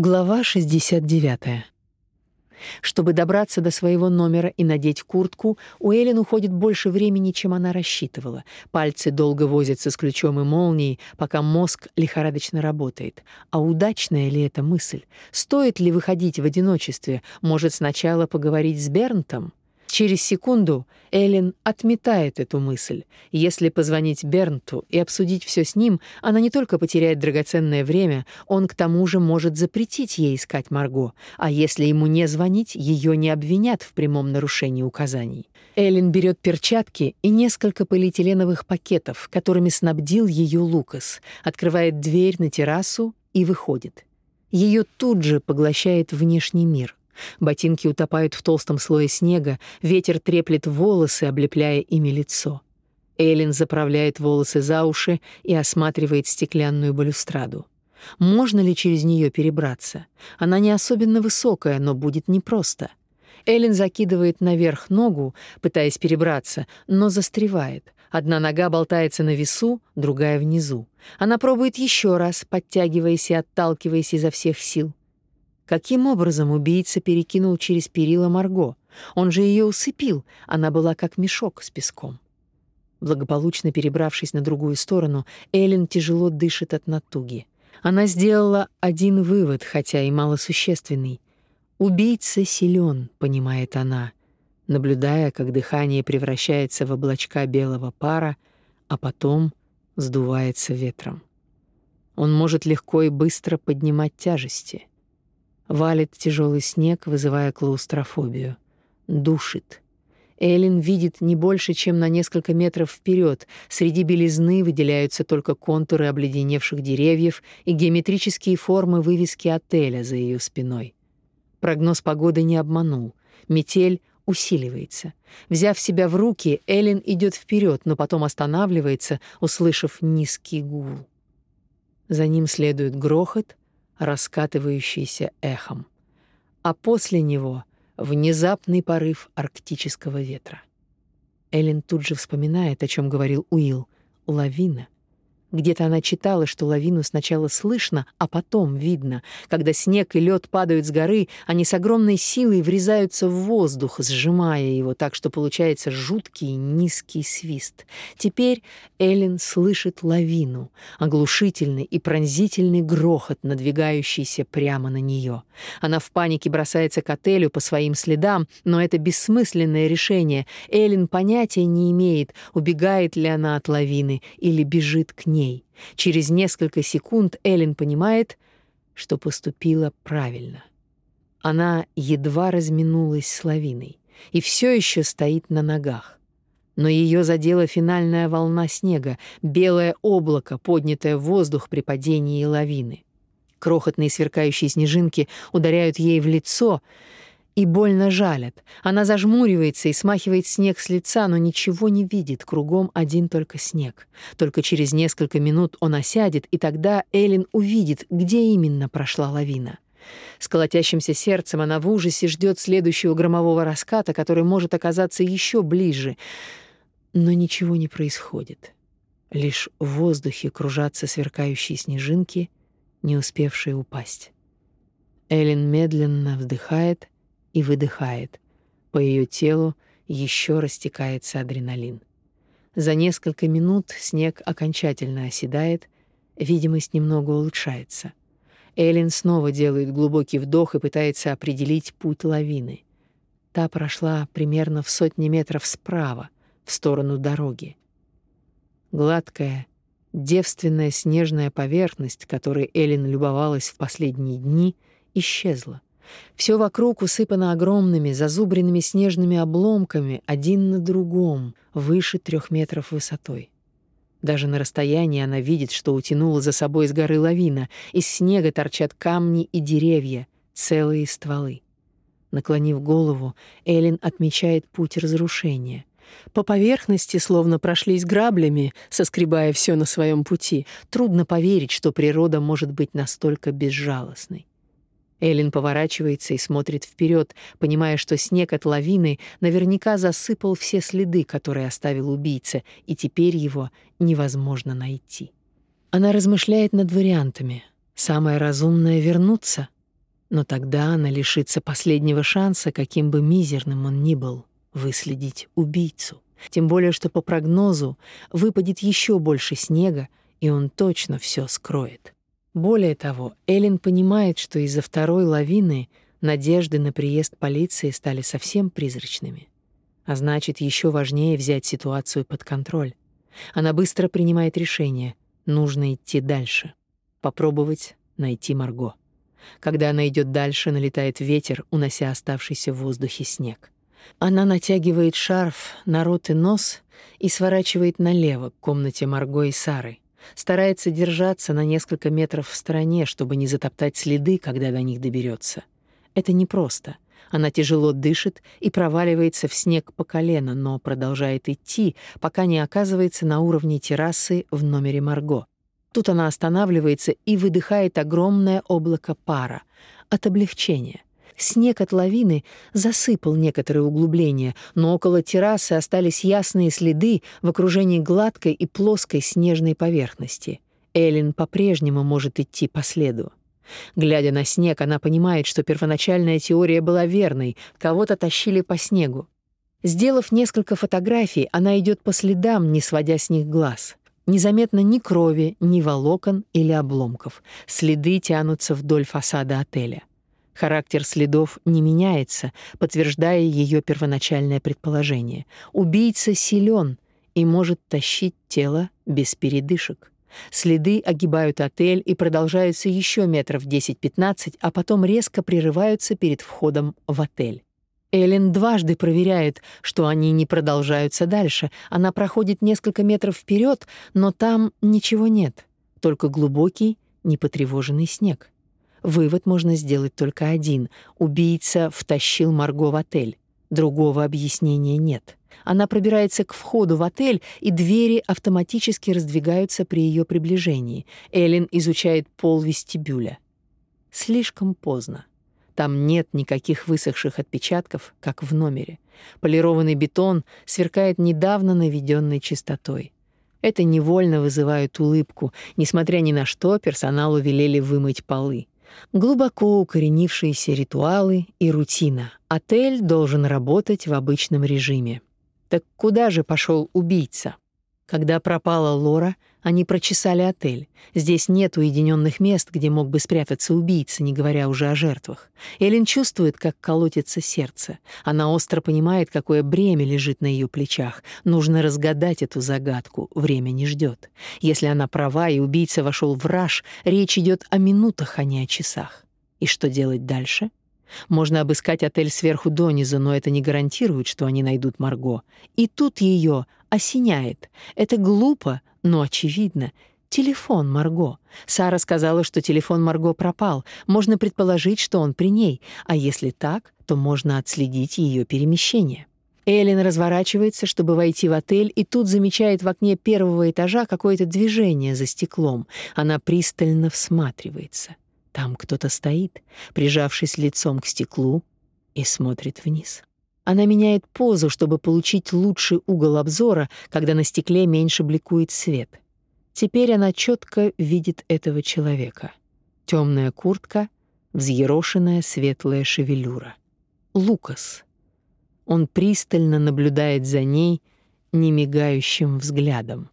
Глава 69. Чтобы добраться до своего номера и надеть куртку, у Эллен уходит больше времени, чем она рассчитывала. Пальцы долго возятся с ключом и молнией, пока мозг лихорадочно работает. А удачная ли эта мысль? Стоит ли выходить в одиночестве? Может, сначала поговорить с Бернтом? Через секунду Эллен отметает эту мысль. Если позвонить Бернту и обсудить все с ним, она не только потеряет драгоценное время, он к тому же может запретить ей искать Марго, а если ему не звонить, ее не обвинят в прямом нарушении указаний. Эллен берет перчатки и несколько полиэтиленовых пакетов, которыми снабдил ее Лукас, открывает дверь на террасу и выходит. Ее тут же поглощает внешний мир. Ботинки утопают в толстом слое снега, ветер треплет волосы, облепляя ими лицо. Эллен заправляет волосы за уши и осматривает стеклянную балюстраду. Можно ли через нее перебраться? Она не особенно высокая, но будет непросто. Эллен закидывает наверх ногу, пытаясь перебраться, но застревает. Одна нога болтается на весу, другая внизу. Она пробует еще раз, подтягиваясь и отталкиваясь изо всех сил. Каким образом убийца перекинул через перила Марго? Он же ее усыпил, она была как мешок с песком. Благополучно перебравшись на другую сторону, Эллен тяжело дышит от натуги. Она сделала один вывод, хотя и малосущественный. Убийца силен, понимает она, наблюдая, как дыхание превращается в облачка белого пара, а потом сдувается ветром. Он может легко и быстро поднимать тяжести. Валит тяжелый снег, вызывая клаустрофобию. Душит. Эллен видит не больше, чем на несколько метров вперед. Среди белизны выделяются только контуры обледеневших деревьев и геометрические формы вывески отеля за ее спиной. Прогноз погоды не обманул. Метель усиливается. Взяв себя в руки, Эллен идет вперед, но потом останавливается, услышав низкий гул. За ним следует грохот, раскатывающийся эхом, а после него внезапный порыв арктического ветра. Эллен тут же вспоминает, о чем говорил Уилл, лавина — где-то она читала, что лавину сначала слышно, а потом видно. Когда снег и лед падают с горы, они с огромной силой врезаются в воздух, сжимая его так, что получается жуткий низкий свист. Теперь Эллен слышит лавину, оглушительный и пронзительный грохот, надвигающийся прямо на нее. Она в панике бросается к отелю по своим следам, но это бессмысленное решение. Эллен понятия не имеет, убегает ли она от лавины или бежит к ней ней. Через несколько секунд Эллен понимает, что поступила правильно. Она едва разминулась с лавиной и все еще стоит на ногах. Но ее задела финальная волна снега, белое облако, поднятое в воздух при падении лавины. Крохотные сверкающие снежинки ударяют ей в лицо — и больно жалят. Она зажмуривается и смахивает снег с лица, но ничего не видит, кругом один только снег. Только через несколько минут он осядет, и тогда Эллен увидит, где именно прошла лавина. С колотящимся сердцем она в ужасе ждет следующего громового раската, который может оказаться еще ближе. Но ничего не происходит. Лишь в воздухе кружатся сверкающие снежинки, не успевшие упасть. Эллен медленно вздыхает — и выдыхает. По ее телу еще растекается адреналин. За несколько минут снег окончательно оседает, видимость немного улучшается. Эллен снова делает глубокий вдох и пытается определить путь лавины. Та прошла примерно в сотни метров справа, в сторону дороги. Гладкая, девственная снежная поверхность, которой Эллен любовалась в последние дни, исчезла. Все вокруг усыпано огромными зазубренными снежными обломками, один на другом, выше трех метров высотой. Даже на расстоянии она видит, что утянула за собой с горы лавина. Из снега торчат камни и деревья, целые стволы. Наклонив голову, Элин отмечает путь разрушения. По поверхности словно прошлись граблями, соскребая все на своем пути. Трудно поверить, что природа может быть настолько безжалостной. Эллен поворачивается и смотрит вперед, понимая, что снег от лавины наверняка засыпал все следы, которые оставил убийца, и теперь его невозможно найти. Она размышляет над вариантами. Самое разумное — вернуться. Но тогда она лишится последнего шанса, каким бы мизерным он ни был, выследить убийцу. Тем более, что по прогнозу выпадет еще больше снега, и он точно все скроет. Более того, Эллен понимает, что из-за второй лавины надежды на приезд полиции стали совсем призрачными. А значит, еще важнее взять ситуацию под контроль. Она быстро принимает решение. Нужно идти дальше. Попробовать найти Марго. Когда она идет дальше, налетает ветер, унося оставшийся в воздухе снег. Она натягивает шарф на рот и нос и сворачивает налево к комнате Марго и Сары. Старается держаться на несколько метров в стороне, чтобы не затоптать следы, когда до них доберется. Это непросто. Она тяжело дышит и проваливается в снег по колено, но продолжает идти, пока не оказывается на уровне террасы в номере Марго. Тут она останавливается и выдыхает огромное облако пара от облегчения. Снег от лавины засыпал некоторые углубления, но около террасы остались ясные следы в окружении гладкой и плоской снежной поверхности. Эллен по-прежнему может идти по следу. Глядя на снег, она понимает, что первоначальная теория была верной, кого-то тащили по снегу. Сделав несколько фотографий, она идет по следам, не сводя с них глаз. Незаметно ни крови, ни волокон или обломков. Следы тянутся вдоль фасада отеля. Характер следов не меняется, подтверждая ее первоначальное предположение. Убийца силен и может тащить тело без передышек. Следы огибают отель и продолжаются еще метров 10-15, а потом резко прерываются перед входом в отель. Эллен дважды проверяет, что они не продолжаются дальше. Она проходит несколько метров вперед, но там ничего нет, только глубокий, непотревоженный снег. Вывод можно сделать только один. Убийца втащил Марго в отель. Другого объяснения нет. Она пробирается к входу в отель, и двери автоматически раздвигаются при ее приближении. Эллен изучает пол вестибюля. Слишком поздно. Там нет никаких высохших отпечатков, как в номере. Полированный бетон сверкает недавно наведенной чистотой. Это невольно вызывает улыбку. Несмотря ни на что, персоналу велели вымыть полы. Глубоко укоренившиеся ритуалы и рутина. Отель должен работать в обычном режиме. Так куда же пошел убийца? Когда пропала Лора, они прочесали отель. Здесь нет уединенных мест, где мог бы спрятаться убийца, не говоря уже о жертвах. Эллен чувствует, как колотится сердце. Она остро понимает, какое бремя лежит на ее плечах. Нужно разгадать эту загадку. Время не ждет. Если она права и убийца вошел в раж, речь идет о минутах, а не о часах. И что делать дальше? Можно обыскать отель сверху донизу, но это не гарантирует, что они найдут Марго. И тут ее осеняет. Это глупо, но очевидно. Телефон Марго. Сара сказала, что телефон Марго пропал. Можно предположить, что он при ней. А если так, то можно отследить ее перемещение. Эллен разворачивается, чтобы войти в отель, и тут замечает в окне первого этажа какое-то движение за стеклом. Она пристально всматривается. Там кто-то стоит, прижавшись лицом к стеклу, и смотрит вниз. Она меняет позу, чтобы получить лучший угол обзора, когда на стекле меньше бликует свет. Теперь она четко видит этого человека. Темная куртка, взъерошенная светлая шевелюра. Лукас. Он пристально наблюдает за ней немигающим взглядом.